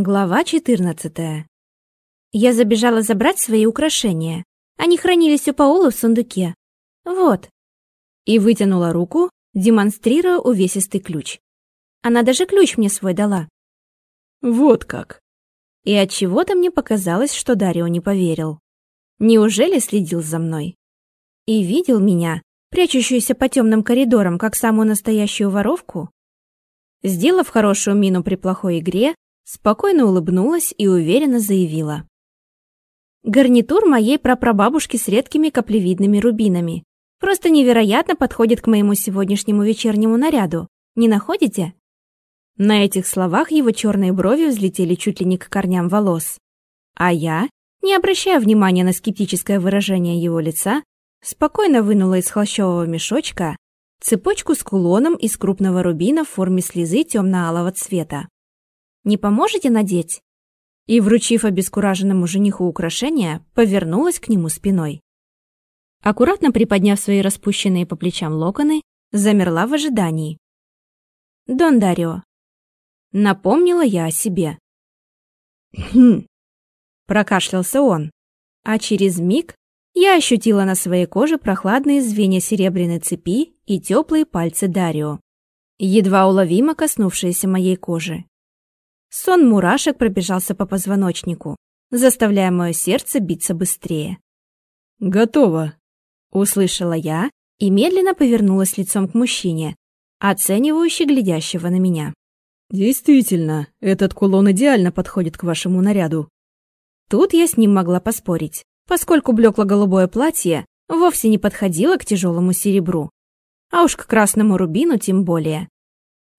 Глава 14. Я забежала забрать свои украшения. Они хранились у Паула в сундуке. Вот. И вытянула руку, демонстрируя увесистый ключ. Она даже ключ мне свой дала. Вот как. И от чего-то мне показалось, что Дарио не поверил. Неужели следил за мной? И видел меня, прячущуюся по темным коридорам, как самую настоящую воровку? Сделав хорошую мину при плохой игре, Спокойно улыбнулась и уверенно заявила. Гарнитур моей прапрабабушки с редкими каплевидными рубинами. Просто невероятно подходит к моему сегодняшнему вечернему наряду. Не находите? На этих словах его черные брови взлетели чуть ли не к корням волос. А я, не обращая внимания на скептическое выражение его лица, спокойно вынула из холщового мешочка цепочку с кулоном из крупного рубина в форме слезы темно-алого цвета. Не поможете надеть?» И, вручив обескураженному жениху украшение, повернулась к нему спиной. Аккуратно приподняв свои распущенные по плечам локоны, замерла в ожидании. «Дон Дарио». Напомнила я о себе. Хм. Прокашлялся он, а через миг я ощутила на своей коже прохладные звенья серебряной цепи и теплые пальцы Дарио, едва уловимо коснувшиеся моей кожи. Сон мурашек пробежался по позвоночнику, заставляя мое сердце биться быстрее. «Готово», — услышала я и медленно повернулась лицом к мужчине, оценивающе глядящего на меня. «Действительно, этот кулон идеально подходит к вашему наряду». Тут я с ним могла поспорить, поскольку блекло-голубое платье вовсе не подходило к тяжелому серебру, а уж к красному рубину тем более.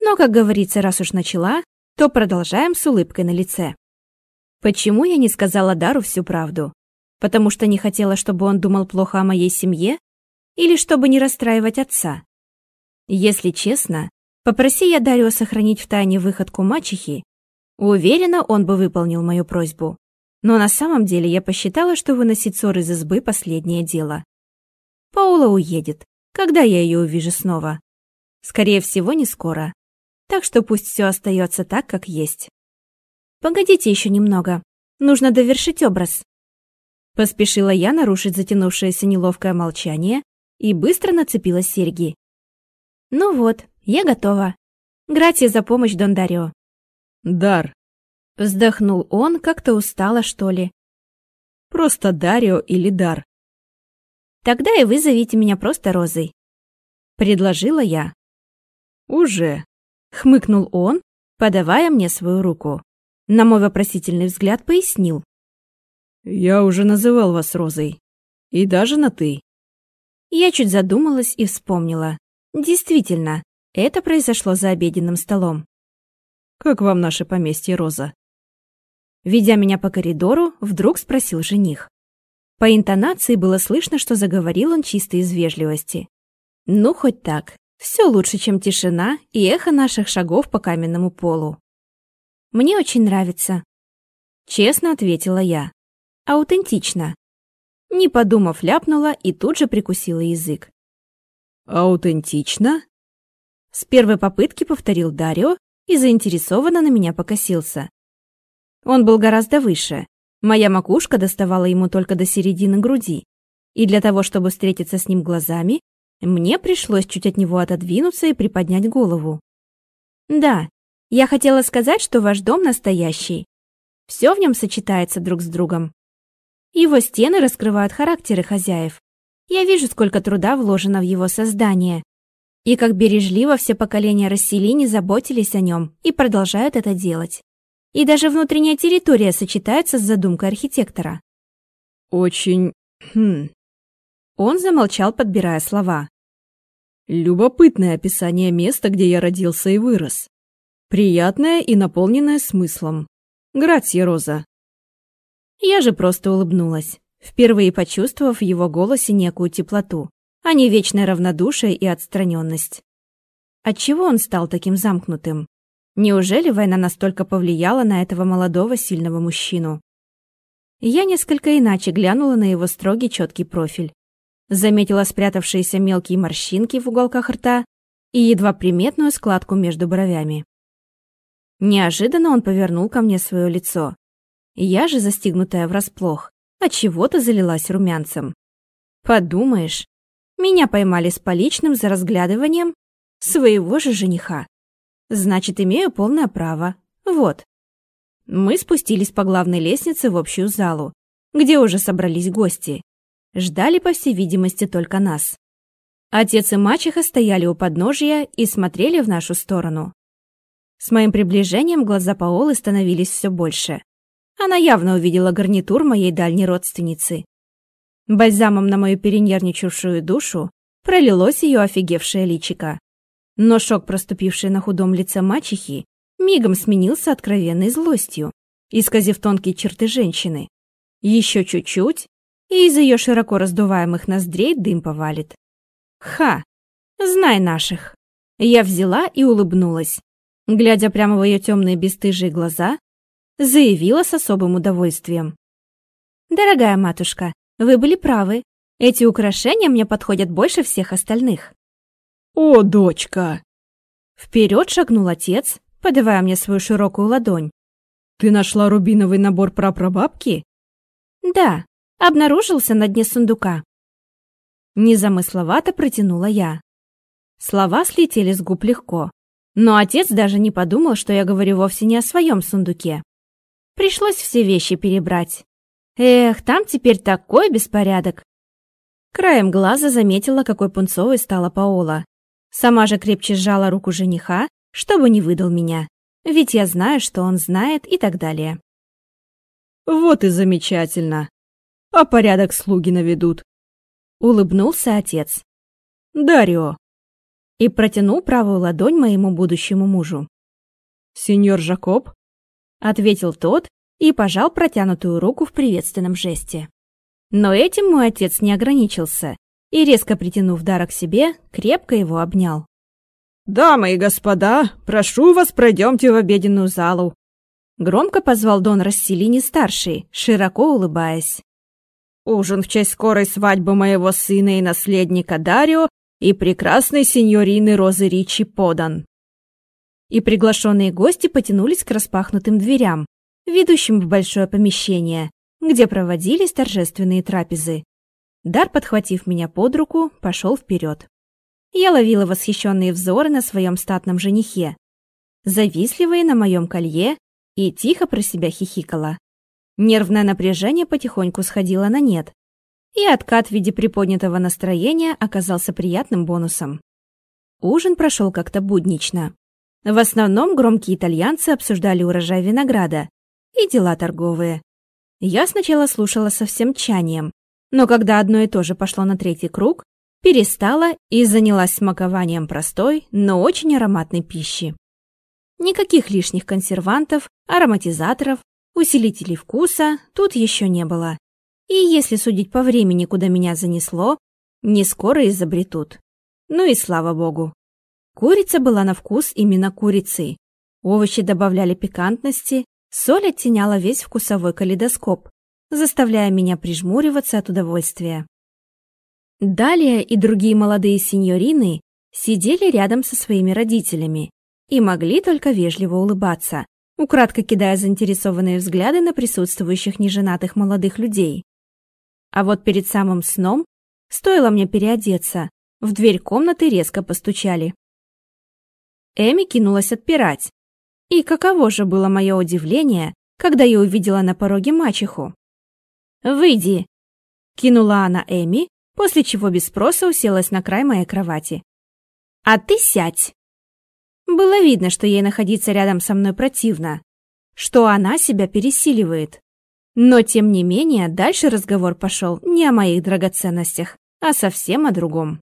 Но, как говорится, раз уж начала, то продолжаем с улыбкой на лице. Почему я не сказала Дару всю правду? Потому что не хотела, чтобы он думал плохо о моей семье? Или чтобы не расстраивать отца? Если честно, попроси я Дарио сохранить в тайне выходку мачехи, уверена, он бы выполнил мою просьбу. Но на самом деле я посчитала, что выносить ссор из избы – последнее дело. Паула уедет. Когда я ее увижу снова? Скорее всего, не скоро так что пусть все остается так, как есть. Погодите еще немного. Нужно довершить образ. Поспешила я нарушить затянувшееся неловкое молчание и быстро нацепила серьги. Ну вот, я готова. Гратья за помощь, Дон Дарио. Дар. Вздохнул он, как-то устало, что ли. Просто Дарио или Дар. Тогда и вы зовите меня просто Розой. Предложила я. Уже. Хмыкнул он, подавая мне свою руку. На мой вопросительный взгляд пояснил. «Я уже называл вас Розой. И даже на «ты». Я чуть задумалась и вспомнила. Действительно, это произошло за обеденным столом. «Как вам наше поместье, Роза?» Ведя меня по коридору, вдруг спросил жених. По интонации было слышно, что заговорил он чисто из вежливости. Ну, хоть так. Все лучше, чем тишина и эхо наших шагов по каменному полу. Мне очень нравится. Честно ответила я. Аутентично. Не подумав, ляпнула и тут же прикусила язык. Аутентично? С первой попытки повторил Дарио и заинтересованно на меня покосился. Он был гораздо выше. Моя макушка доставала ему только до середины груди. И для того, чтобы встретиться с ним глазами, мне пришлось чуть от него отодвинуться и приподнять голову. Да, я хотела сказать, что ваш дом настоящий. Все в нем сочетается друг с другом. Его стены раскрывают характеры хозяев. Я вижу, сколько труда вложено в его создание. И как бережливо все поколения расселений заботились о нем и продолжают это делать. И даже внутренняя территория сочетается с задумкой архитектора. Очень... Хм... Он замолчал, подбирая слова. Любопытное описание места, где я родился и вырос. Приятное и наполненное смыслом. Гратья Роза. Я же просто улыбнулась, впервые почувствовав в его голосе некую теплоту, а не вечное равнодушие и отстраненность. Отчего он стал таким замкнутым? Неужели война настолько повлияла на этого молодого сильного мужчину? Я несколько иначе глянула на его строгий четкий профиль заметила спрятавшиеся мелкие морщинки в уголках рта и едва приметную складку между бровями. Неожиданно он повернул ко мне свое лицо. Я же, застигнутая врасплох, отчего-то залилась румянцем. Подумаешь, меня поймали с поличным за разглядыванием своего же жениха. Значит, имею полное право. Вот. Мы спустились по главной лестнице в общую залу, где уже собрались гости. Ждали, по всей видимости, только нас. Отец и мачеха стояли у подножия и смотрели в нашу сторону. С моим приближением глаза Паолы становились все больше. Она явно увидела гарнитур моей дальней родственницы. Бальзамом на мою перенервничавшую душу пролилось ее офигевшее личико. Но шок, проступивший на худом лице мачехи, мигом сменился откровенной злостью, исказив тонкие черты женщины. Еще чуть-чуть, и из ее широко раздуваемых ноздрей дым повалит. Ха! Знай наших! Я взяла и улыбнулась. Глядя прямо в ее темные бесстыжие глаза, заявила с особым удовольствием. «Дорогая матушка, вы были правы. Эти украшения мне подходят больше всех остальных». «О, дочка!» Вперед шагнул отец, подавая мне свою широкую ладонь. «Ты нашла рубиновый набор прапрабабки?» «Да, обнаружился на дне сундука». Незамысловато протянула я. Слова слетели с губ легко, но отец даже не подумал, что я говорю вовсе не о своем сундуке. Пришлось все вещи перебрать. Эх, там теперь такой беспорядок. Краем глаза заметила, какой пунцовой стала Паола. Сама же крепче сжала руку жениха, чтобы не выдал меня. Ведь я знаю, что он знает и так далее. Вот и замечательно. А порядок слуги наведут. Улыбнулся отец. Дарио. И протянул правую ладонь моему будущему мужу. Сеньор Жакоб? Ответил тот и пожал протянутую руку в приветственном жесте. Но этим мой отец не ограничился и, резко притянув Дара к себе, крепко его обнял. «Дамы и господа, прошу вас, пройдемте в обеденную залу!» Громко позвал Дон Расселини-старший, широко улыбаясь. Ужин в честь скорой свадьбы моего сына и наследника Дарио и прекрасной сеньорины Розы Ричи подан. И приглашенные гости потянулись к распахнутым дверям, ведущим в большое помещение, где проводились торжественные трапезы. Дар, подхватив меня под руку, пошел вперед. Я ловила восхищенные взоры на своем статном женихе, завистливые на моем колье и тихо про себя хихикала. Нервное напряжение потихоньку сходило на нет, и откат в виде приподнятого настроения оказался приятным бонусом. Ужин прошел как-то буднично. В основном громкие итальянцы обсуждали урожай винограда и дела торговые. Я сначала слушала со всем чанием, но когда одно и то же пошло на третий круг, перестала и занялась смакованием простой, но очень ароматной пищи. Никаких лишних консервантов, ароматизаторов Усилителей вкуса тут еще не было. И если судить по времени, куда меня занесло, не скоро изобретут. Ну и слава богу. Курица была на вкус именно курицей. Овощи добавляли пикантности, соль оттеняла весь вкусовой калейдоскоп, заставляя меня прижмуриваться от удовольствия. Далее и другие молодые сеньорины сидели рядом со своими родителями и могли только вежливо улыбаться, украдкой кидая заинтересованные взгляды на присутствующих неженатых молодых людей. А вот перед самым сном, стоило мне переодеться, в дверь комнаты резко постучали. Эми кинулась отпирать. И каково же было мое удивление, когда я увидела на пороге мачеху. «Выйди!» — кинула она Эми, после чего без спроса уселась на край моей кровати. «А ты сядь!» Было видно, что ей находиться рядом со мной противно, что она себя пересиливает. Но, тем не менее, дальше разговор пошел не о моих драгоценностях, а совсем о другом.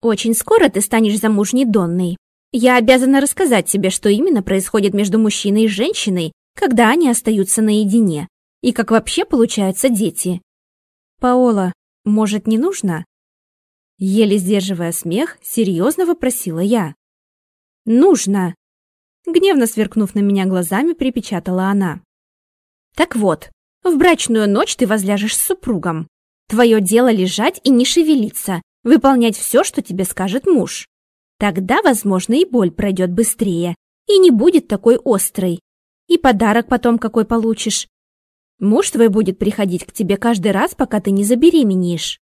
«Очень скоро ты станешь замужней Донной. Я обязана рассказать тебе, что именно происходит между мужчиной и женщиной, когда они остаются наедине, и как вообще получаются дети. Паола, может, не нужно?» Еле сдерживая смех, серьезно вопросила я. Нужно!» Гневно сверкнув на меня глазами, припечатала она. «Так вот, в брачную ночь ты возляжешь с супругом. Твое дело лежать и не шевелиться, выполнять все, что тебе скажет муж. Тогда, возможно, и боль пройдет быстрее, и не будет такой острой. И подарок потом какой получишь. Муж твой будет приходить к тебе каждый раз, пока ты не забеременеешь.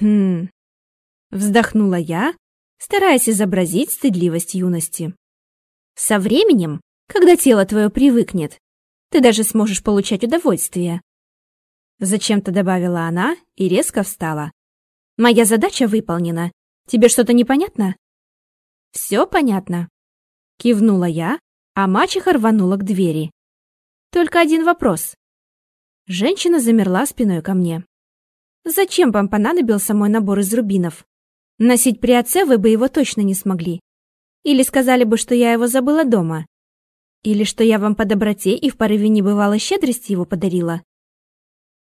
Хм. Вздохнула я, стараясь изобразить стыдливость юности. Со временем, когда тело твое привыкнет, ты даже сможешь получать удовольствие. Зачем-то добавила она и резко встала. Моя задача выполнена. Тебе что-то непонятно? Все понятно. Кивнула я, а мачеха рванула к двери. Только один вопрос. Женщина замерла спиной ко мне. Зачем вам понадобился мой набор из рубинов? Носить при отце вы бы его точно не смогли. Или сказали бы, что я его забыла дома. Или что я вам по доброте и в порыве небывалой щедрости его подарила.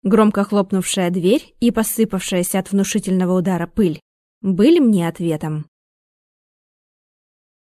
Громко хлопнувшая дверь и посыпавшаяся от внушительного удара пыль были мне ответом.